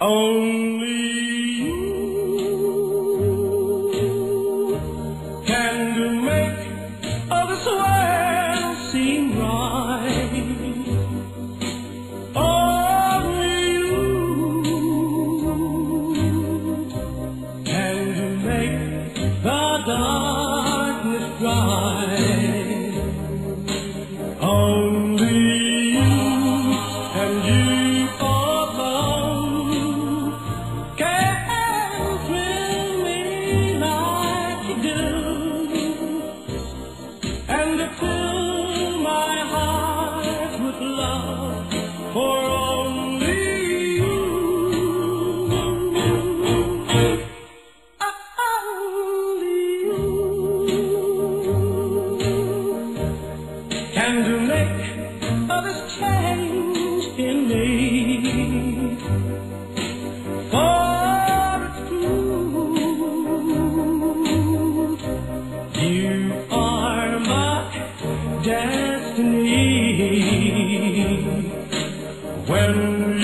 Only you can make all this world seem right. Only you can make the darkness dry. when